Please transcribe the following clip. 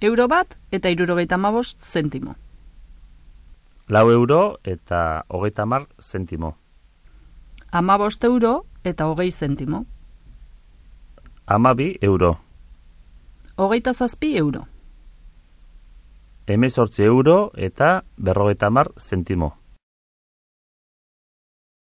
Euro bat eta irurogeita mabost zentimo. Lau euro eta hogeita mar zentimo. Amabost euro eta hogei zentimo. Amabi euro. Hogeita zazpi euro. Hemezortzi euro eta berrogeita mar zentimo.